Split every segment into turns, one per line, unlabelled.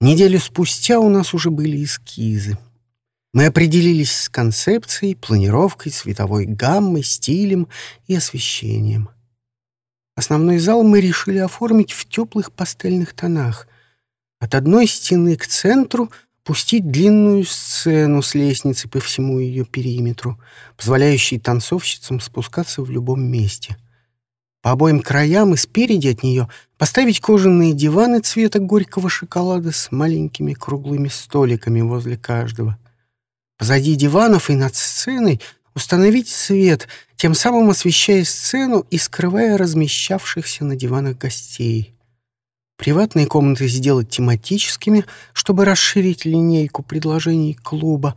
Неделю спустя у нас уже были эскизы. Мы определились с концепцией, планировкой, цветовой гаммой, стилем и освещением. Основной зал мы решили оформить в теплых пастельных тонах. От одной стены к центру пустить длинную сцену с лестницей по всему ее периметру, позволяющей танцовщицам спускаться в любом месте. По обоим краям и спереди от нее поставить кожаные диваны цвета горького шоколада с маленькими круглыми столиками возле каждого. Позади диванов и над сценой установить свет, тем самым освещая сцену и скрывая размещавшихся на диванах гостей. Приватные комнаты сделать тематическими, чтобы расширить линейку предложений клуба,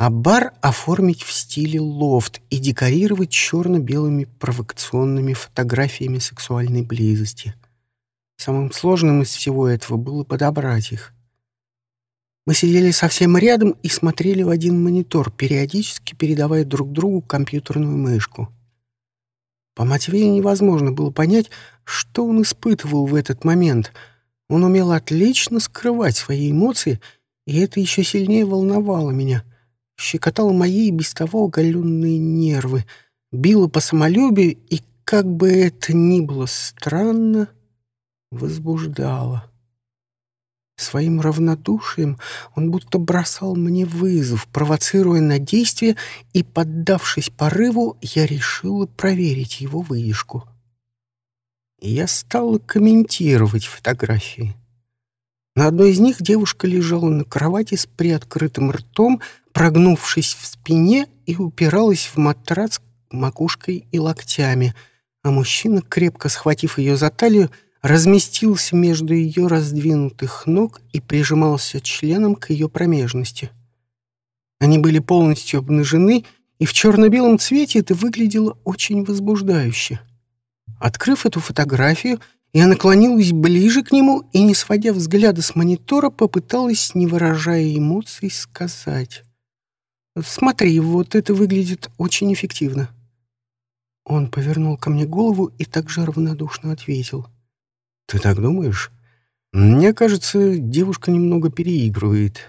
а бар оформить в стиле лофт и декорировать черно-белыми провокационными фотографиями сексуальной близости. Самым сложным из всего этого было подобрать их. Мы сидели совсем рядом и смотрели в один монитор, периодически передавая друг другу компьютерную мышку. По Матвею невозможно было понять, что он испытывал в этот момент. Он умел отлично скрывать свои эмоции, и это еще сильнее волновало меня. Щекотало мои и без того оголенные нервы, било по самолюбию и, как бы это ни было странно, возбуждало. Своим равнодушием он будто бросал мне вызов, провоцируя на действие, и, поддавшись порыву, я решила проверить его выдержку. Я стала комментировать фотографии. На одной из них девушка лежала на кровати с приоткрытым ртом, прогнувшись в спине и упиралась в матрац макушкой и локтями, а мужчина, крепко схватив ее за талию, разместился между ее раздвинутых ног и прижимался членом к ее промежности. Они были полностью обнажены, и в черно-белом цвете это выглядело очень возбуждающе. Открыв эту фотографию, я наклонилась ближе к нему и, не сводя взгляда с монитора, попыталась, не выражая эмоций, сказать. «Смотри, вот это выглядит очень эффективно». Он повернул ко мне голову и также равнодушно ответил — «Ты так думаешь? Мне кажется, девушка немного переигрывает.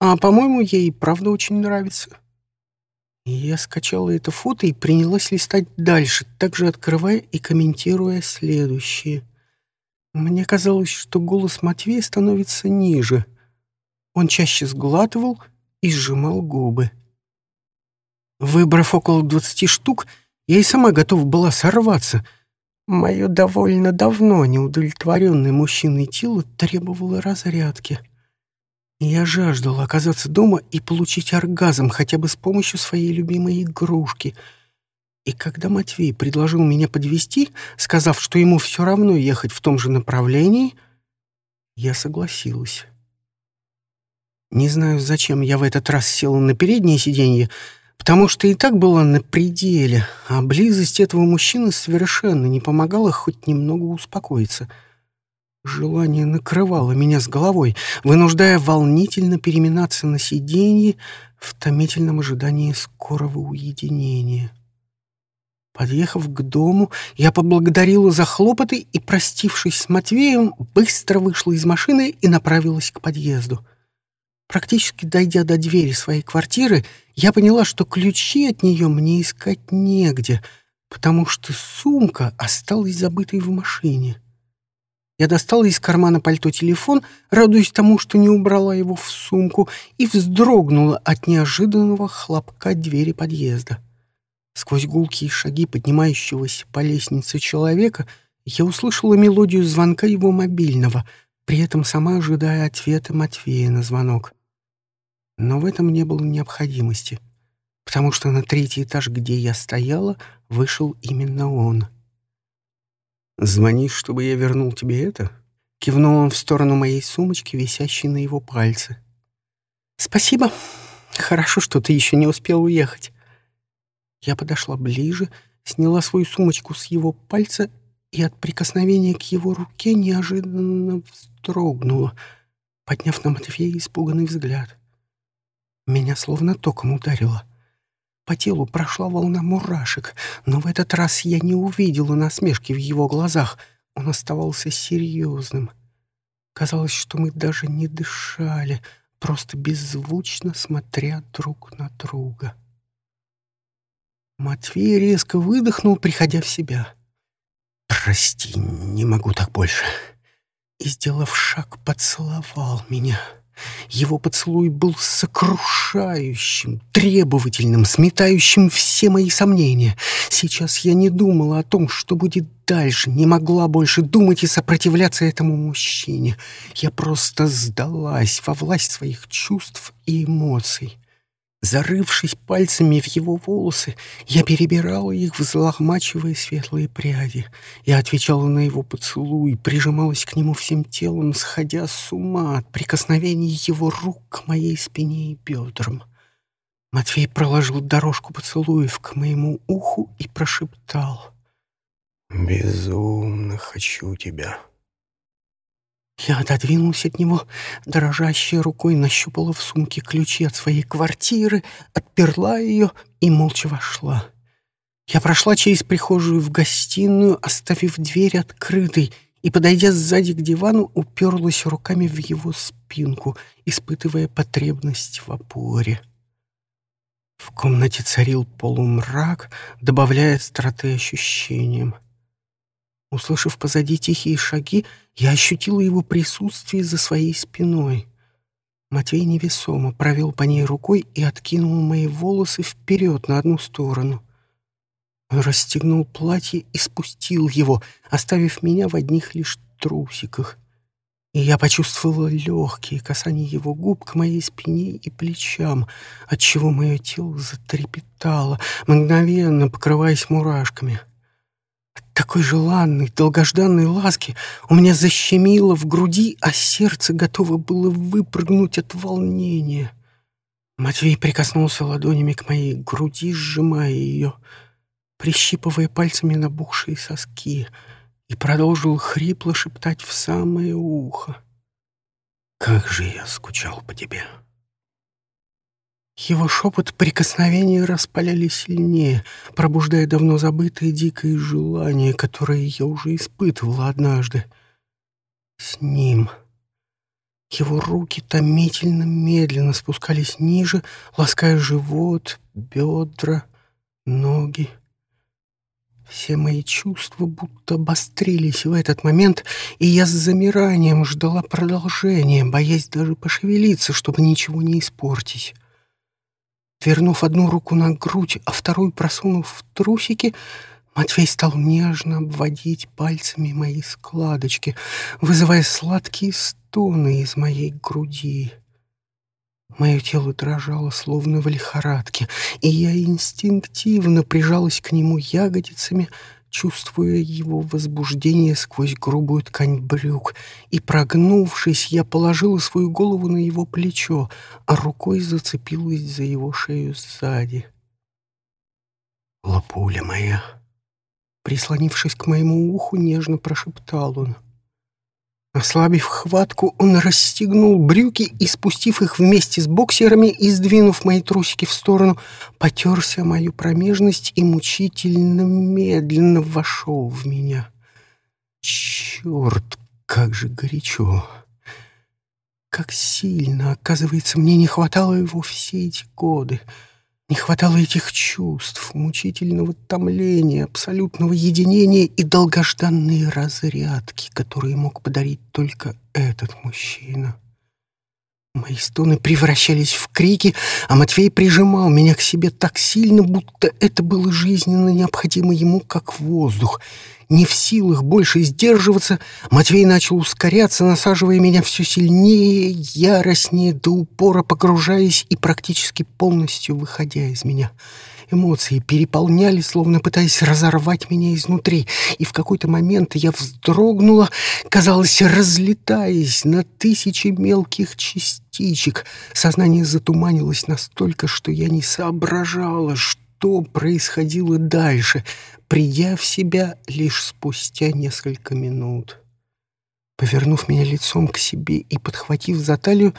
А, по-моему, ей правда очень нравится». Я скачала это фото и принялась листать дальше, также открывая и комментируя следующее. Мне казалось, что голос Матвея становится ниже. Он чаще сглатывал и сжимал губы. Выбрав около двадцати штук, я и сама готова была сорваться — Мое довольно давно неудовлетворенное мужчиной тело требовало разрядки. Я жаждал оказаться дома и получить оргазм хотя бы с помощью своей любимой игрушки. И когда Матвей предложил меня подвести, сказав, что ему все равно ехать в том же направлении, я согласилась. Не знаю, зачем я в этот раз села на переднее сиденье, потому что и так была на пределе, а близость этого мужчины совершенно не помогала хоть немного успокоиться. Желание накрывало меня с головой, вынуждая волнительно переминаться на сиденье в томительном ожидании скорого уединения. Подъехав к дому, я поблагодарила за хлопоты и, простившись с Матвеем, быстро вышла из машины и направилась к подъезду. Практически дойдя до двери своей квартиры, я поняла, что ключи от нее мне искать негде, потому что сумка осталась забытой в машине. Я достала из кармана пальто телефон, радуясь тому, что не убрала его в сумку, и вздрогнула от неожиданного хлопка двери подъезда. Сквозь гулкие шаги поднимающегося по лестнице человека я услышала мелодию звонка его мобильного, при этом сама ожидая ответа Матвея на звонок. Но в этом не было необходимости, потому что на третий этаж, где я стояла, вышел именно он. «Звонишь, чтобы я вернул тебе это?» Кивнул он в сторону моей сумочки, висящей на его пальце. «Спасибо. Хорошо, что ты еще не успел уехать». Я подошла ближе, сняла свою сумочку с его пальца и от прикосновения к его руке неожиданно вздрогнула, подняв на Матвея испуганный взгляд. Меня словно током ударило. По телу прошла волна мурашек, но в этот раз я не увидела насмешки в его глазах. Он оставался серьезным. Казалось, что мы даже не дышали, просто беззвучно смотря друг на друга. Матвей резко выдохнул, приходя в себя. «Прости, не могу так больше». И, сделав шаг, поцеловал меня. Его поцелуй был сокрушающим, требовательным, сметающим все мои сомнения. Сейчас я не думала о том, что будет дальше, не могла больше думать и сопротивляться этому мужчине. Я просто сдалась во власть своих чувств и эмоций. Зарывшись пальцами в его волосы, я перебирала их, взлохмачивая светлые пряди. Я отвечала на его поцелуй, прижималась к нему всем телом, сходя с ума от прикосновений его рук к моей спине и бедрам. Матвей проложил дорожку поцелуев к моему уху и прошептал. «Безумно хочу тебя». Я отодвинулась от него, дрожащей рукой нащупала в сумке ключи от своей квартиры, отперла ее и молча вошла. Я прошла через прихожую в гостиную, оставив дверь открытой, и, подойдя сзади к дивану, уперлась руками в его спинку, испытывая потребность в опоре. В комнате царил полумрак, добавляя остроты ощущениям. Услышав позади тихие шаги, я ощутила его присутствие за своей спиной. Матвей невесомо провел по ней рукой и откинул мои волосы вперед на одну сторону. Он расстегнул платье и спустил его, оставив меня в одних лишь трусиках. И я почувствовала легкие касания его губ к моей спине и плечам, отчего мое тело затрепетало, мгновенно покрываясь мурашками — такой желанной, долгожданной ласки у меня защемило в груди, а сердце готово было выпрыгнуть от волнения. Матвей прикоснулся ладонями к моей груди, сжимая ее, прищипывая пальцами набухшие соски, и продолжил хрипло шептать в самое ухо. «Как же я скучал по тебе!» Его шепот прикосновения распаляли сильнее, пробуждая давно забытое дикое желание, которое я уже испытывала однажды. С ним. Его руки томительно медленно спускались ниже, лаская живот, бедра, ноги. Все мои чувства будто обострились в этот момент, и я с замиранием ждала продолжения, боясь даже пошевелиться, чтобы ничего не испортить. Вернув одну руку на грудь, а вторую просунув в трусики, Матвей стал нежно обводить пальцами мои складочки, вызывая сладкие стоны из моей груди. Мое тело дрожало, словно в лихорадке, и я инстинктивно прижалась к нему ягодицами, чувствуя его возбуждение сквозь грубую ткань брюк, и, прогнувшись, я положила свою голову на его плечо, а рукой зацепилась за его шею сзади. «Лапуля моя!» Прислонившись к моему уху, нежно прошептал он — Ослабив хватку, он расстегнул брюки и, спустив их вместе с боксерами и сдвинув мои трусики в сторону, потерся мою промежность и мучительно медленно вошел в меня. Черт, как же горячо! Как сильно, оказывается, мне не хватало его все эти годы — не хватало этих чувств, мучительного томления, абсолютного единения и долгожданной разрядки, которые мог подарить только этот мужчина. Мои стоны превращались в крики, а Матвей прижимал меня к себе так сильно, будто это было жизненно необходимо ему, как воздух — не в силах больше сдерживаться, Матвей начал ускоряться, насаживая меня все сильнее, яростнее, до упора погружаясь и практически полностью выходя из меня. Эмоции переполняли, словно пытаясь разорвать меня изнутри, и в какой-то момент я вздрогнула, казалось, разлетаясь на тысячи мелких частичек. Сознание затуманилось настолько, что я не соображала, что происходило дальше придя в себя лишь спустя несколько минут. Повернув меня лицом к себе и подхватив за талию,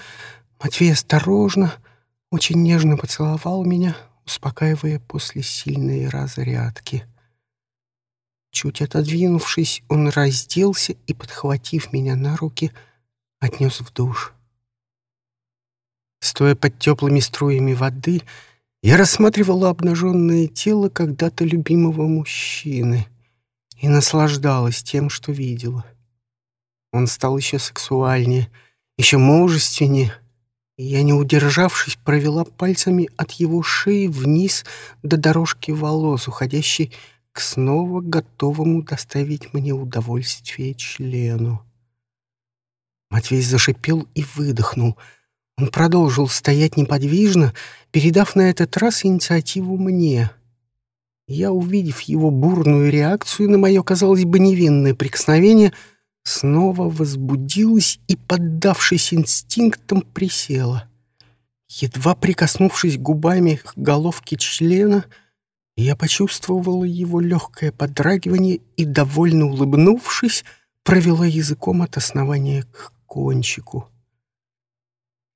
Матвей осторожно, очень нежно поцеловал меня, успокаивая после сильной разрядки. Чуть отодвинувшись, он разделся и, подхватив меня на руки, отнес в душ. Стоя под теплыми струями воды, я рассматривала обнаженное тело когда-то любимого мужчины и наслаждалась тем, что видела. Он стал еще сексуальнее, еще мужественнее, я, не удержавшись, провела пальцами от его шеи вниз до дорожки волос, уходящей к снова готовому доставить мне удовольствие члену. Матвей зашипел и выдохнул. Он продолжил стоять неподвижно, передав на этот раз инициативу мне. Я, увидев его бурную реакцию на мое, казалось бы, невинное прикосновение, снова возбудилась и, поддавшись инстинктам, присела. Едва прикоснувшись губами к головке члена, я почувствовала его легкое подрагивание и, довольно улыбнувшись, провела языком от основания к кончику.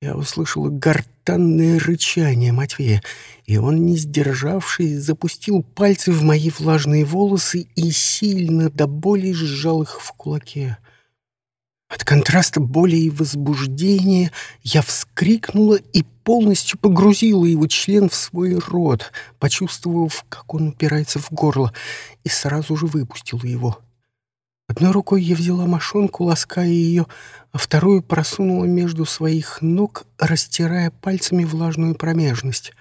Я услышала гортанное рычание Матвея, и он, не сдержавшись, запустил пальцы в мои влажные волосы и сильно до боли сжал их в кулаке. От контраста боли и возбуждения я вскрикнула и полностью погрузила его член в свой рот, почувствовав, как он упирается в горло, и сразу же выпустила его. Одной рукой я взяла мошонку, лаская ее, а вторую просунула между своих ног, растирая пальцами влажную промежность.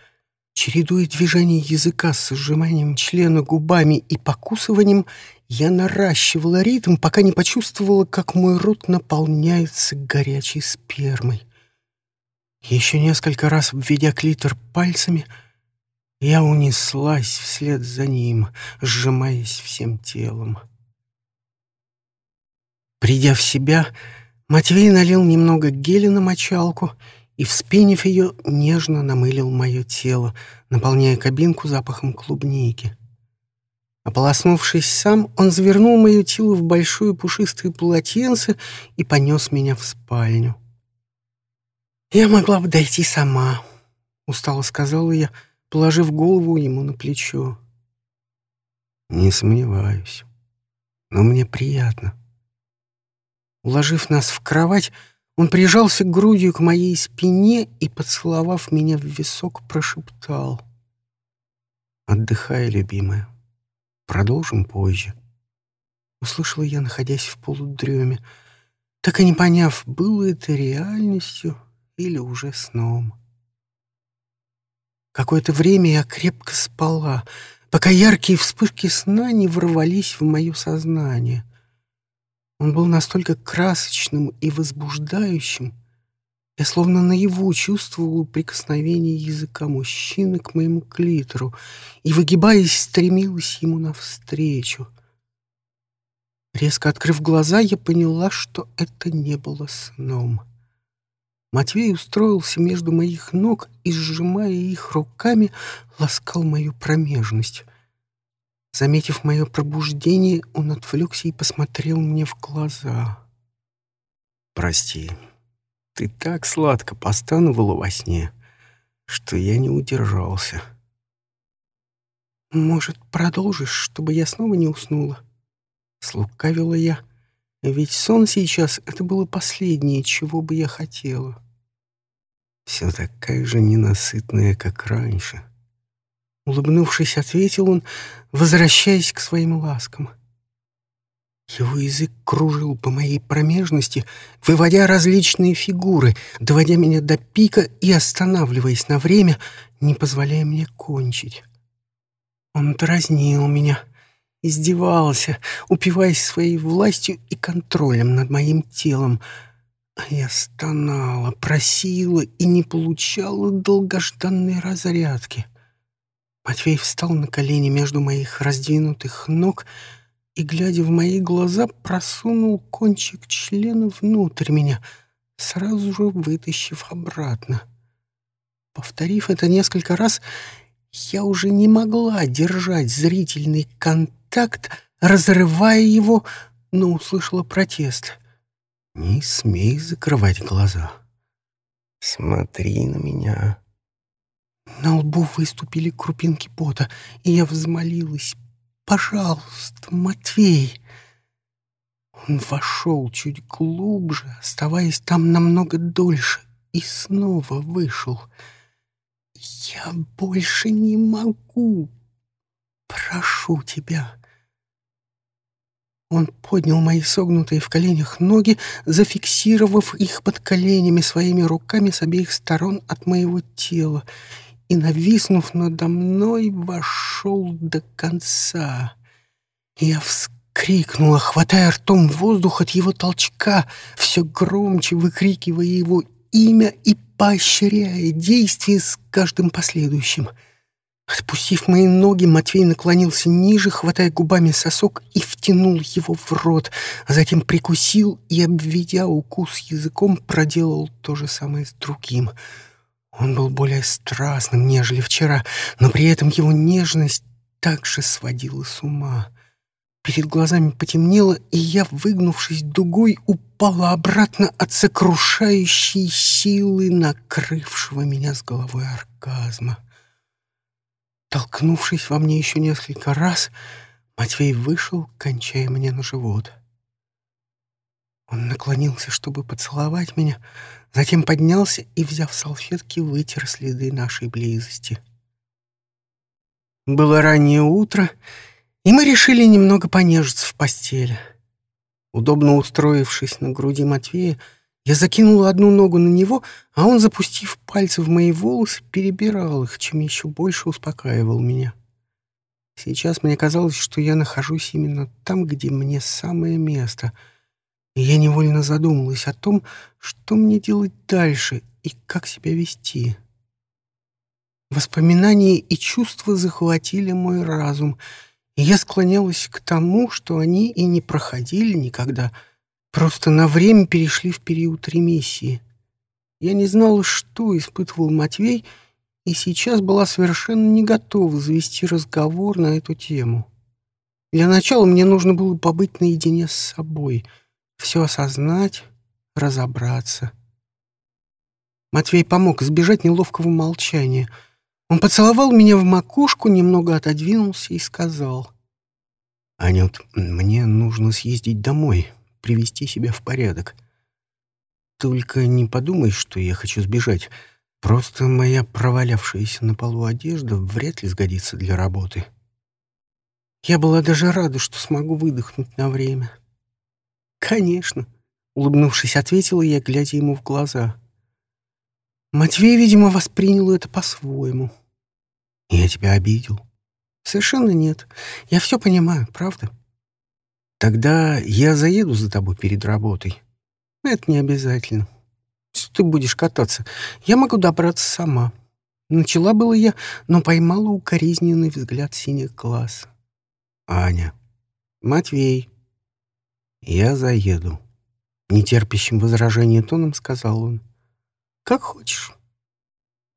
Чередуя движение языка с сжиманием члена губами и покусыванием, я наращивала ритм, пока не почувствовала, как мой рот наполняется горячей спермой. Еще несколько раз обведя клитор пальцами, я унеслась вслед за ним, сжимаясь всем телом. Придя в себя, Матвей налил немного геля на мочалку и, вспенив ее, нежно намылил мое тело, наполняя кабинку запахом клубники. Ополоснувшись сам, он завернул мое тело в большое пушистое полотенце и понес меня в спальню. «Я могла бы дойти сама», — устало сказала я, положив голову ему на плечо. «Не сомневаюсь, но мне приятно», Уложив нас в кровать, он прижался грудью к моей спине и, поцеловав меня в висок, прошептал. «Отдыхай, любимая. Продолжим позже». Услышала я, находясь в полудреме, так и не поняв, было это реальностью или уже сном. Какое-то время я крепко спала, пока яркие вспышки сна не ворвались в мое сознание — он был настолько красочным и возбуждающим. Я словно наяву чувствовал прикосновение языка мужчины к моему клитору и, выгибаясь, стремилась ему навстречу. Резко открыв глаза, я поняла, что это не было сном. Матвей устроился между моих ног и, сжимая их руками, ласкал мою промежность. Заметив мое пробуждение, он отвлекся и посмотрел мне в глаза. «Прости, ты так сладко постановала во сне, что я не удержался». «Может, продолжишь, чтобы я снова не уснула?» Слукавила я, ведь сон сейчас — это было последнее, чего бы я хотела. Все такая же ненасытная, как раньше. Улыбнувшись, ответил он, возвращаясь к своим ласкам. Его язык кружил по моей промежности, выводя различные фигуры, доводя меня до пика и останавливаясь на время, не позволяя мне кончить. Он дразнил меня, издевался, упиваясь своей властью и контролем над моим телом, я стонала, просила и не получала долгожданной разрядки. Матвей встал на колени между моих раздвинутых ног и, глядя в мои глаза, просунул кончик члена внутрь меня, сразу же вытащив обратно. Повторив это несколько раз, я уже не могла держать зрительный контакт, разрывая его, но услышала протест. «Не смей закрывать глаза. Смотри на меня». На лбу выступили крупинки пота, и я взмолилась. «Пожалуйста, Матвей!» Он вошел чуть глубже, оставаясь там намного дольше, и снова вышел. «Я больше не могу. Прошу тебя». Он поднял мои согнутые в коленях ноги, зафиксировав их под коленями своими руками с обеих сторон от моего тела, и, нависнув надо мной, вошел до конца. Я вскрикнула, хватая ртом воздух от его толчка, все громче выкрикивая его имя и поощряя действие с каждым последующим. Отпустив мои ноги, Матвей наклонился ниже, хватая губами сосок и втянул его в рот, а затем прикусил и, обведя укус языком, проделал то же самое с другим — он был более страстным, нежели вчера, но при этом его нежность также сводила с ума. Перед глазами потемнело, и я, выгнувшись дугой, упала обратно от сокрушающей силы, накрывшего меня с головой оргазма. Толкнувшись во мне еще несколько раз, Матвей вышел, кончая мне на живот. Он наклонился, чтобы поцеловать меня, Затем поднялся и, взяв салфетки, вытер следы нашей близости. Было раннее утро, и мы решили немного понежиться в постели. Удобно устроившись на груди Матвея, я закинула одну ногу на него, а он, запустив пальцы в мои волосы, перебирал их, чем еще больше успокаивал меня. Сейчас мне казалось, что я нахожусь именно там, где мне самое место — и я невольно задумалась о том, что мне делать дальше и как себя вести. Воспоминания и чувства захватили мой разум, и я склонялась к тому, что они и не проходили никогда, просто на время перешли в период ремиссии. Я не знала, что испытывал Матвей, и сейчас была совершенно не готова завести разговор на эту тему. Для начала мне нужно было побыть наедине с собой — все осознать, разобраться. Матвей помог избежать неловкого молчания. Он поцеловал меня в макушку, немного отодвинулся и сказал. «Анют, мне нужно съездить домой, привести себя в порядок. Только не подумай, что я хочу сбежать. Просто моя провалявшаяся на полу одежда вряд ли сгодится для работы». Я была даже рада, что смогу выдохнуть на время. «Конечно», — улыбнувшись, ответила я, глядя ему в глаза. Матвей, видимо, воспринял это по-своему. «Я тебя обидел?» «Совершенно нет. Я все понимаю, правда?» «Тогда я заеду за тобой перед работой». «Это не обязательно. Что ты будешь кататься? Я могу добраться сама». Начала было я, но поймала укоризненный взгляд синих глаз. «Аня». «Матвей», «Я заеду», — нетерпящим возражения тоном сказал он. «Как хочешь».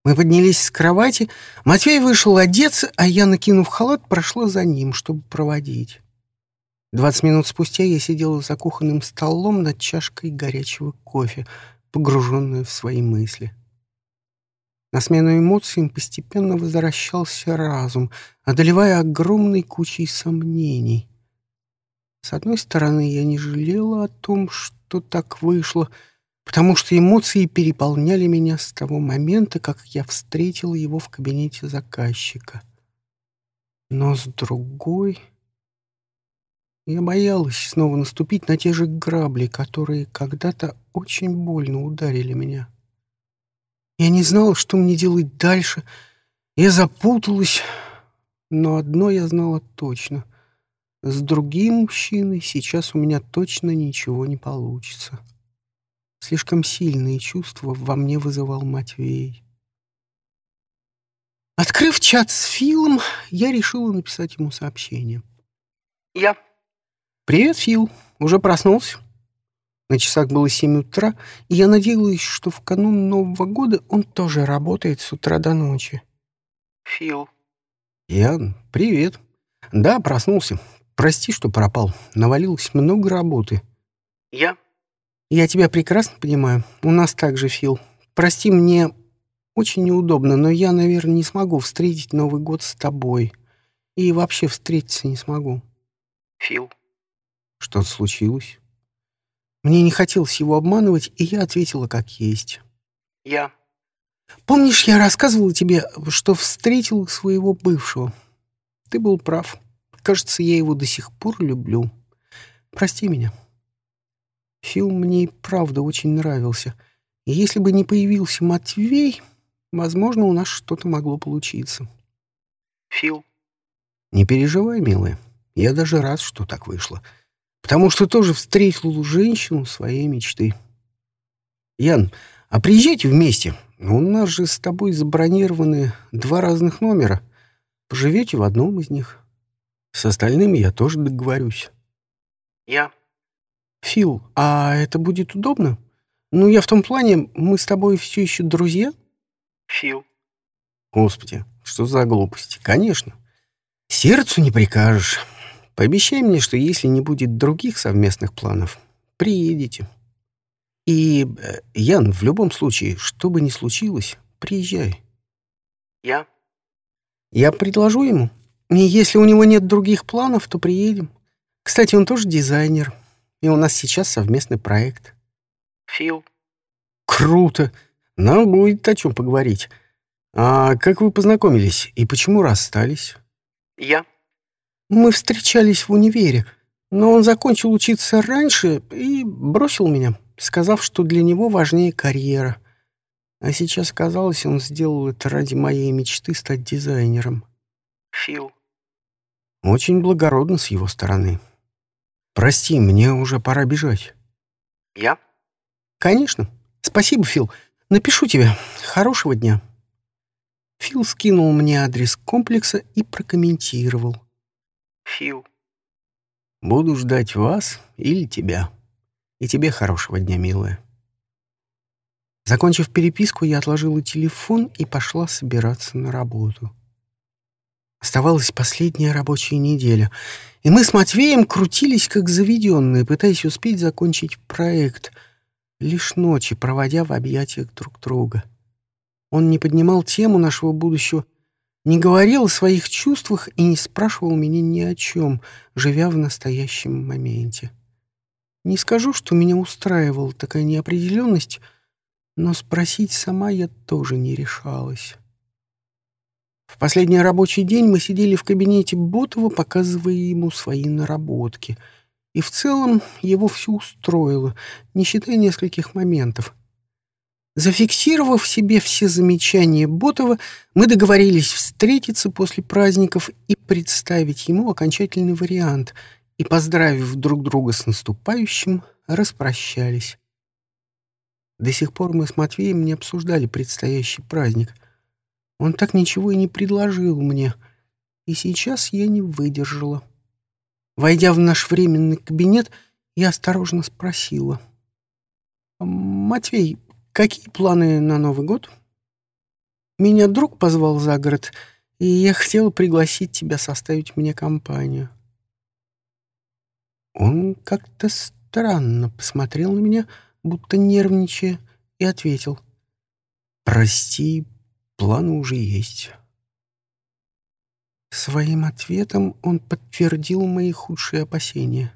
Мы поднялись с кровати, Матвей вышел одеться, а я, накинув халат, прошла за ним, чтобы проводить. Двадцать минут спустя я сидела за кухонным столом над чашкой горячего кофе, погруженная в свои мысли. На смену эмоциям постепенно возвращался разум, одолевая огромной кучей сомнений — с одной стороны, я не жалела о том, что так вышло, потому что эмоции переполняли меня с того момента, как я встретила его в кабинете заказчика. Но с другой... Я боялась снова наступить на те же грабли, которые когда-то очень больно ударили меня. Я не знала, что мне делать дальше. Я запуталась, но одно я знала точно — с другим мужчиной сейчас у меня точно ничего не получится. Слишком сильные чувства во мне вызывал Матвей. Открыв чат с Филом, я решила написать ему сообщение. «Я». «Привет, Фил. Уже проснулся?» На часах было семь утра, и я надеялась, что в канун Нового года он тоже работает с утра до ночи. «Фил». «Я? Привет. Да, проснулся. Прости, что пропал. Навалилось много работы. Я? Я тебя прекрасно понимаю. У нас также, Фил. Прости, мне очень неудобно, но я, наверное, не смогу встретить Новый год с тобой. И вообще встретиться не смогу. Фил. Что-то случилось? Мне не хотелось его обманывать, и я ответила как есть.
Я.
Помнишь, я рассказывала тебе, что встретила своего бывшего? Ты был прав. Кажется, я его до сих пор люблю. Прости меня. Фил мне и правда очень нравился. И если бы не появился Матвей, возможно, у нас что-то могло получиться.
Фил.
Не переживай, милая. Я даже рад, что так вышло. Потому что тоже встретил женщину своей мечты. Ян, а приезжайте вместе. У нас же с тобой забронированы два разных номера. Поживете в одном из них. С остальными я тоже договорюсь.
Я.
Фил, а это будет удобно? Ну, я в том плане, мы с тобой все еще друзья?
Фил.
Господи, что за глупости? Конечно. Сердцу не прикажешь. Пообещай мне, что если не будет других совместных планов, приедете. И, э, Ян, в любом случае, что бы ни случилось, приезжай.
Я.
Я предложу ему. И если у него нет других планов, то приедем. Кстати, он тоже дизайнер. И у нас сейчас совместный проект.
Фил.
Круто. Нам будет о чем поговорить. А как вы познакомились и почему расстались?
Я.
Мы встречались в универе, но он закончил учиться раньше и бросил меня, сказав, что для него важнее карьера. А сейчас, казалось, он сделал это ради моей мечты стать дизайнером.
Фил.
Очень благородно с его стороны. Прости, мне уже пора бежать.
Я.
Конечно. Спасибо, Фил. Напишу тебе. Хорошего дня. Фил скинул мне адрес комплекса и прокомментировал.
Фил.
Буду ждать вас или тебя. И тебе хорошего дня, милая. Закончив переписку, я отложила телефон и пошла собираться на работу. Оставалась последняя рабочая неделя, и мы с Матвеем крутились как заведенные, пытаясь успеть закончить проект, лишь ночи проводя в объятиях друг друга. Он не поднимал тему нашего будущего, не говорил о своих чувствах и не спрашивал меня ни о чем, живя в настоящем моменте. Не скажу, что меня устраивала такая неопределенность, но спросить сама я тоже не решалась. В последний рабочий день мы сидели в кабинете Ботова, показывая ему свои наработки. И в целом его все устроило, не считая нескольких моментов. Зафиксировав себе все замечания Ботова, мы договорились встретиться после праздников и представить ему окончательный вариант, и, поздравив друг друга с наступающим, распрощались. До сих пор мы с Матвеем не обсуждали предстоящий праздник. Он так ничего и не предложил мне, и сейчас я не выдержала. Войдя в наш временный кабинет, я осторожно спросила. «Матвей, Какие планы на Новый год? Меня друг позвал за город, и я хотел пригласить тебя составить мне компанию. Он как-то странно посмотрел на меня, будто нервничая, и ответил. «Прости, планы уже есть». Своим ответом он подтвердил мои худшие опасения.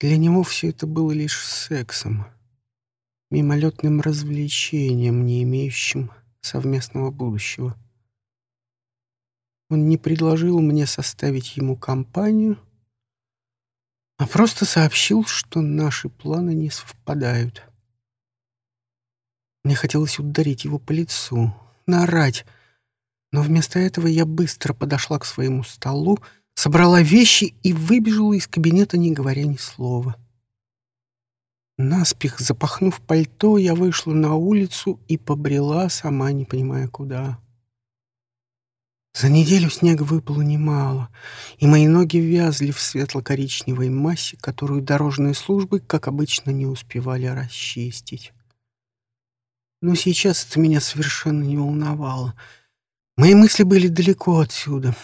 Для него все это было лишь сексом мимолетным развлечением, не имеющим совместного будущего. Он не предложил мне составить ему компанию, а просто сообщил, что наши планы не совпадают. Мне хотелось ударить его по лицу, наорать, но вместо этого я быстро подошла к своему столу, собрала вещи и выбежала из кабинета, не говоря ни слова. Наспех запахнув пальто, я вышла на улицу и побрела, сама не понимая куда. За неделю снега выпало немало, и мои ноги вязли в светло-коричневой массе, которую дорожные службы, как обычно, не успевали расчистить. Но сейчас это меня совершенно не волновало. Мои мысли были далеко отсюда.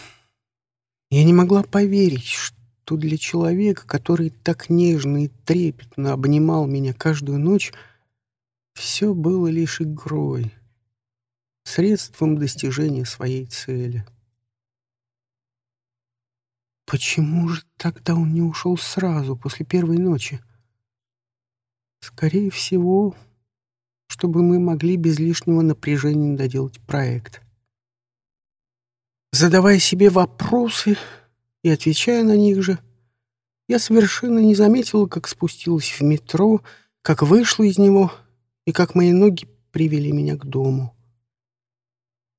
Я не могла поверить, что для человека, который так нежно и трепетно обнимал меня каждую ночь, все было лишь игрой, средством достижения своей цели. Почему же тогда он не ушел сразу, после первой ночи? Скорее всего, чтобы мы могли без лишнего напряжения доделать проект. Задавая себе вопросы и отвечая на них же, я совершенно не заметила, как спустилась в метро, как вышла из него и как мои ноги привели меня к дому.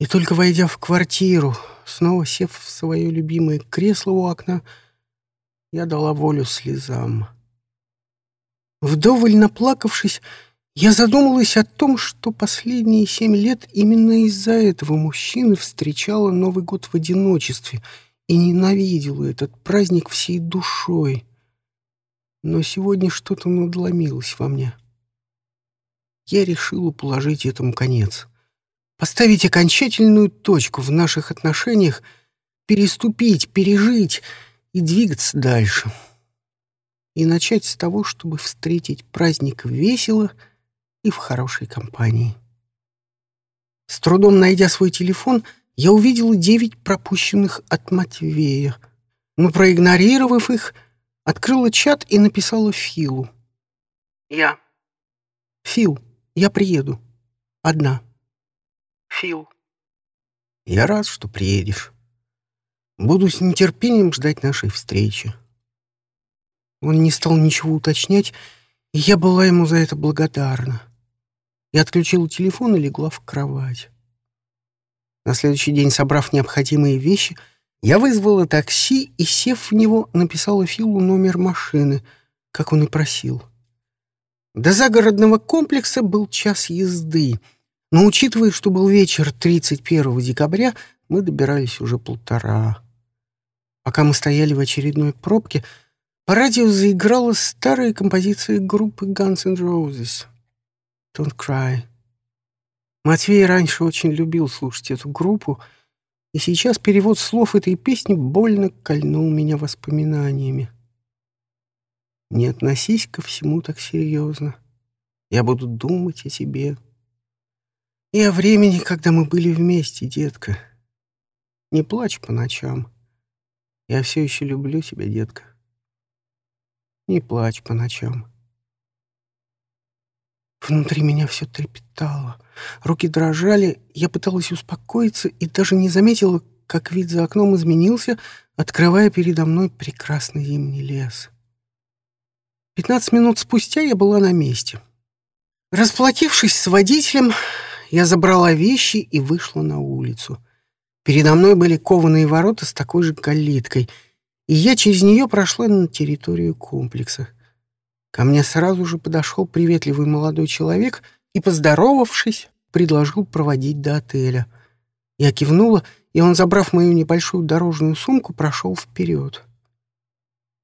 И только войдя в квартиру, снова сев в свое любимое кресло у окна, я дала волю слезам. Вдоволь наплакавшись, я задумалась о том, что последние семь лет именно из-за этого мужчины встречала Новый год в одиночестве и ненавидела этот праздник всей душой. Но сегодня что-то надломилось во мне. Я решила положить этому конец. Поставить окончательную точку в наших отношениях, переступить, пережить и двигаться дальше и начать с того, чтобы встретить праздник весело и в хорошей компании. С трудом найдя свой телефон, я увидела девять пропущенных от Матвея, но, проигнорировав их, открыла чат и написала Филу.
Я.
«Фил, я приеду. Одна».
Фил.
«Я рад, что приедешь. Буду с нетерпением ждать нашей встречи». Он не стал ничего уточнять, и я была ему за это благодарна. Я отключила телефон и легла в кровать. На следующий день, собрав необходимые вещи, я вызвала такси и, сев в него, написала Филу номер машины, как он и просил. До загородного комплекса был час езды, но, учитывая, что был вечер 31 декабря, мы добирались уже полтора. Пока мы стояли в очередной пробке — по радио заиграла старая композиция группы Guns N' Roses «Don't Cry». Матвей раньше очень любил слушать эту группу, и сейчас перевод слов этой песни больно кольнул меня воспоминаниями. Не относись ко всему так серьезно. Я буду думать о тебе. И о времени, когда мы были вместе, детка. Не плачь по ночам. Я все еще люблю тебя, детка. Не плачь по ночам. Внутри меня все трепетало. Руки дрожали, я пыталась успокоиться и даже не заметила, как вид за окном изменился, открывая передо мной прекрасный зимний лес. Пятнадцать минут спустя я была на месте. Расплатившись с водителем, я забрала вещи и вышла на улицу. Передо мной были кованые ворота с такой же калиткой — и я через нее прошла на территорию комплекса. Ко мне сразу же подошел приветливый молодой человек и, поздоровавшись, предложил проводить до отеля. Я кивнула, и он, забрав мою небольшую дорожную сумку, прошел вперед.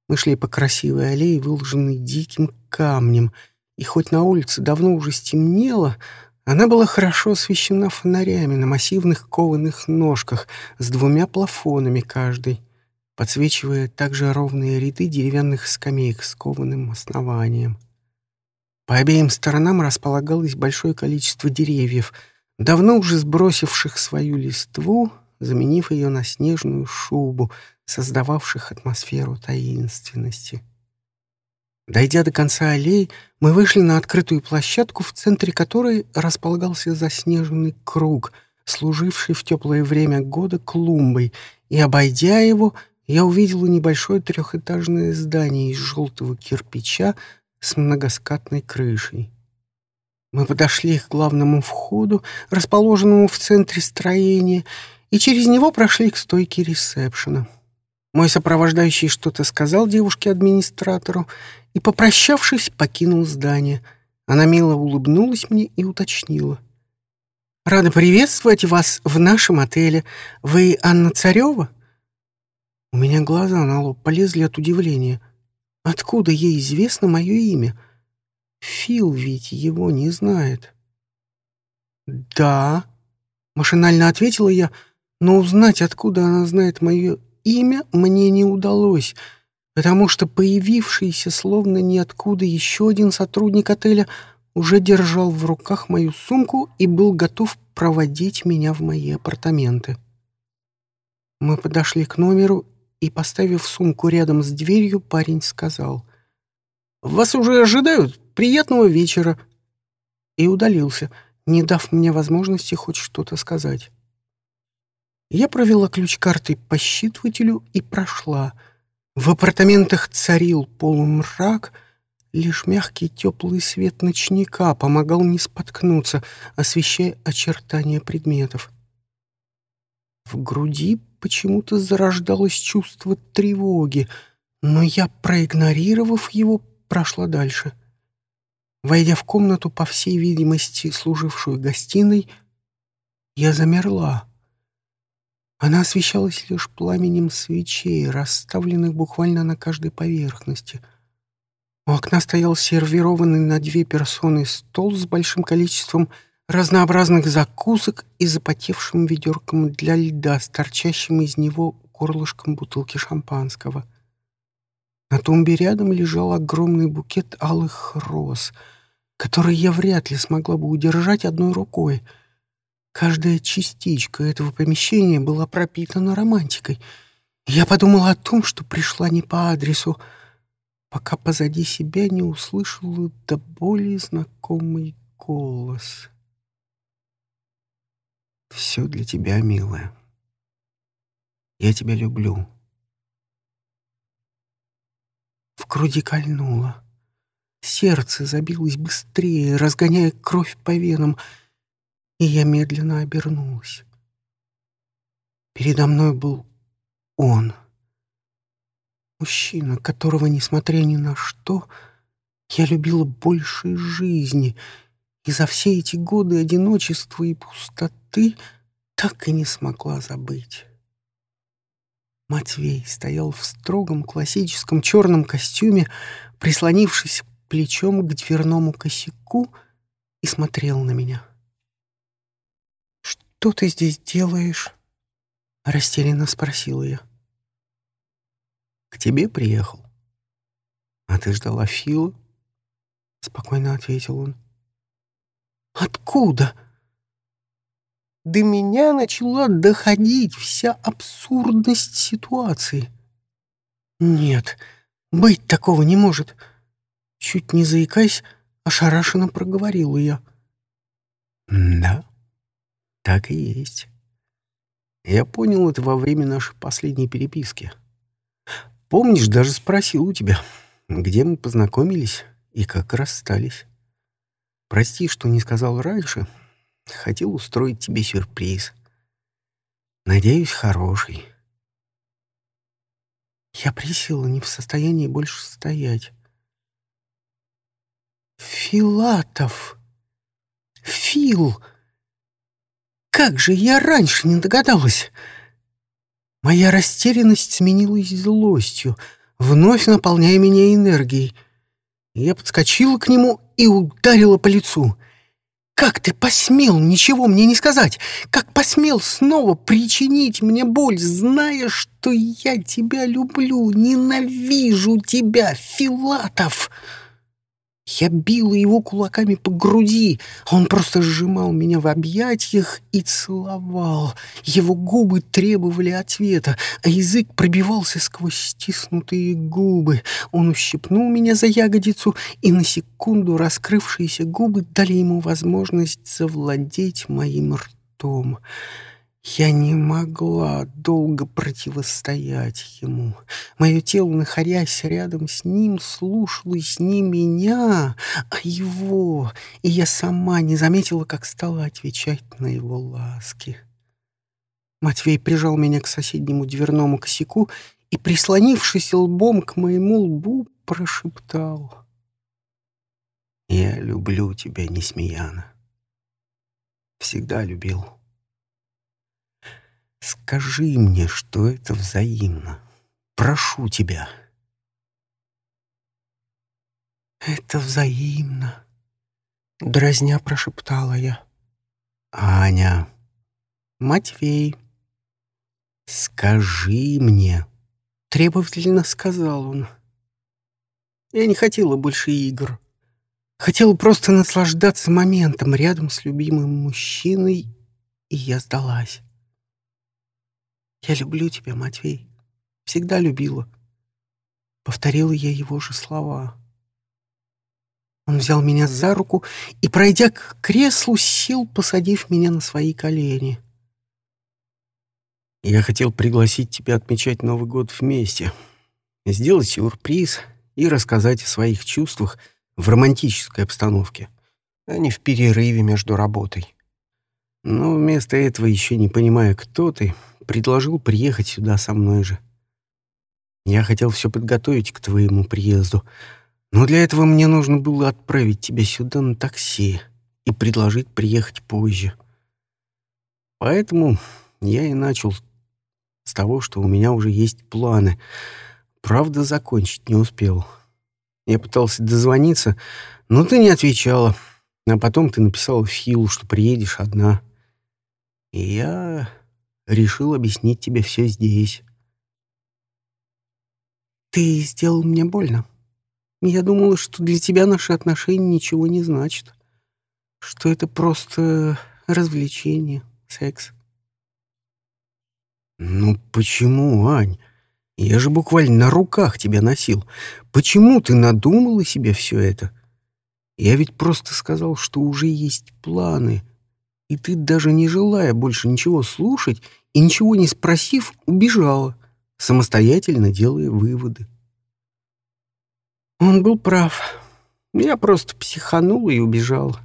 Мы шли по красивой аллее, выложенной диким камнем, и хоть на улице давно уже стемнело, она была хорошо освещена фонарями на массивных кованых ножках с двумя плафонами каждый подсвечивая также ровные ряды деревянных скамеек с кованым основанием. По обеим сторонам располагалось большое количество деревьев, давно уже сбросивших свою листву, заменив ее на снежную шубу, создававших атмосферу таинственности. Дойдя до конца аллеи, мы вышли на открытую площадку, в центре которой располагался заснеженный круг, служивший в теплое время года клумбой, и, обойдя его, я увидела небольшое трехэтажное здание из желтого кирпича с многоскатной крышей. Мы подошли к главному входу, расположенному в центре строения, и через него прошли к стойке ресепшена. Мой сопровождающий что-то сказал девушке-администратору и, попрощавшись, покинул здание. Она мило улыбнулась мне и уточнила. «Рада приветствовать вас в нашем отеле. Вы Анна Царева?» У меня глаза на лоб полезли от удивления. Откуда ей известно мое имя? Фил ведь его не знает. «Да», — машинально ответила я, но узнать, откуда она знает мое имя, мне не удалось, потому что появившийся словно ниоткуда еще один сотрудник отеля уже держал в руках мою сумку и был готов проводить меня в мои апартаменты. Мы подошли к номеру, и, поставив сумку рядом с дверью, парень сказал. «Вас уже ожидают. приятного вечера!» И удалился, не дав мне возможности хоть что-то сказать. Я провела ключ картой по считывателю и прошла. В апартаментах царил полумрак, лишь мягкий теплый свет ночника помогал не споткнуться, освещая очертания предметов. В груди почему-то зарождалось чувство тревоги, но я, проигнорировав его, прошла дальше. Войдя в комнату, по всей видимости, служившую гостиной, я замерла. Она освещалась лишь пламенем свечей, расставленных буквально на каждой поверхности. У окна стоял сервированный на две персоны стол с большим количеством разнообразных закусок и запотевшим ведерком для льда с торчащим из него горлышком бутылки шампанского. На тумбе рядом лежал огромный букет алых роз, который я вряд ли смогла бы удержать одной рукой — Каждая частичка этого помещения была пропитана романтикой. Я подумала о том, что пришла не по адресу, пока позади себя не услышала до более знакомый голос. «Все для тебя, милая. Я тебя люблю». В груди кольнуло. Сердце забилось быстрее, разгоняя кровь по венам — и я медленно обернулась. Передо мной был он. Мужчина, которого, несмотря ни на что, я любила больше жизни, и за все эти годы одиночества и пустоты так и не смогла забыть. Матвей стоял в строгом классическом черном костюме, прислонившись плечом к дверному косяку и смотрел на меня. «Что ты здесь делаешь?» — растерянно спросила я. «К тебе приехал. А ты ждала Фила?» — спокойно ответил он. «Откуда?» До меня начала доходить вся абсурдность ситуации. «Нет, быть такого не может!» Чуть не заикаясь, ошарашенно проговорила я. «Да?» Так и есть. Я понял это во время нашей последней переписки. Помнишь, даже спросил у тебя, где мы познакомились и как расстались. Прости, что не сказал раньше. Хотел устроить тебе сюрприз. Надеюсь, хороший. Я присела, не в состоянии больше стоять. Филатов! Фил! Как же я раньше не догадалась? Моя растерянность сменилась злостью, вновь наполняя меня энергией. Я подскочила к нему и ударила по лицу. «Как ты посмел ничего мне не сказать? Как посмел снова причинить мне боль, зная, что я тебя люблю, ненавижу тебя, Филатов!» Я била его кулаками по груди, а он просто сжимал меня в объятиях и целовал. Его губы требовали ответа, а язык пробивался сквозь стиснутые губы. Он ущипнул меня за ягодицу, и на секунду раскрывшиеся губы дали ему возможность завладеть моим ртом. Я не могла долго противостоять ему. Мое тело, находясь рядом с ним, слушалось не меня, а его, и я сама не заметила, как стала отвечать на его ласки. Матвей прижал меня к соседнему дверному косяку и, прислонившись лбом к моему лбу, прошептал. «Я люблю тебя, Несмеяна. Всегда любил». Скажи мне, что это взаимно. Прошу тебя. Это взаимно, дразня прошептала я. Аня, Матвей, скажи мне, требовательно сказал он. Я не хотела больше игр. Хотела просто наслаждаться моментом рядом с любимым мужчиной, и я сдалась. «Я люблю тебя, Матвей. Всегда любила». Повторила я его же слова. Он взял меня за руку и, пройдя к креслу, сел, посадив меня на свои колени.
«Я хотел пригласить тебя отмечать Новый год вместе, сделать сюрприз и рассказать о своих чувствах в романтической обстановке, а не в перерыве между работой. Но вместо этого, еще не понимая, кто ты, предложил приехать сюда со мной же. Я хотел все подготовить к твоему приезду, но для этого мне нужно было отправить тебя сюда на такси и предложить приехать позже. Поэтому я и начал с того, что у меня уже есть планы. Правда, закончить не успел. Я пытался дозвониться, но ты не отвечала. А потом ты написала Филу, что приедешь одна. И я решил объяснить тебе все здесь.
Ты сделал мне больно. Я думала, что для тебя наши отношения ничего не значат. Что это просто развлечение, секс.
Ну почему, Ань? Я же буквально на руках тебя носил. Почему ты надумала себе все это? Я ведь просто сказал, что уже есть планы. И ты, даже не желая больше ничего слушать и ничего не спросив, убежала самостоятельно делая выводы.
Он был прав. Я просто психанула и убежала.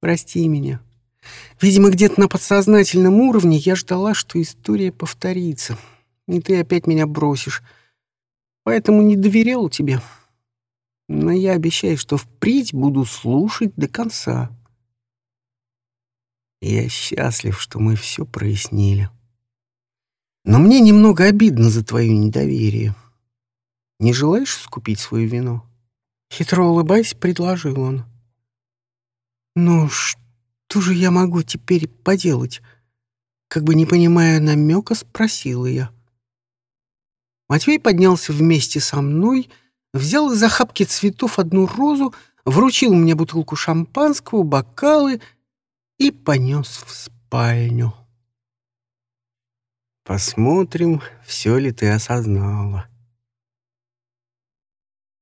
Прости меня. Видимо, где-то на подсознательном уровне я ждала, что история повторится, и ты опять меня бросишь. Поэтому не доверял тебе. Но я обещаю, что впредь буду слушать до конца.
Я счастлив, что мы все прояснили. Но мне немного обидно за твое недоверие. Не желаешь скупить свою вину?»
Хитро улыбаясь, предложил он. «Ну, что же я могу теперь поделать?» Как бы не понимая намека, спросила я. Матвей поднялся вместе со мной, взял из охапки цветов одну розу, вручил мне бутылку шампанского, бокалы и понес в спальню.
Посмотрим, все ли ты осознала.